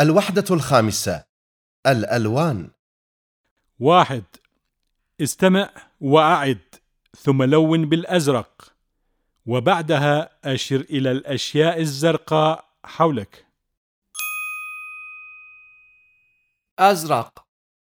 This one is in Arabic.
الوحدة الخامسة. الألوان. واحد. استمع وأعد ثم لون بالأزرق وبعدها أشر إلى الأشياء الزرقاء حولك. أزرق.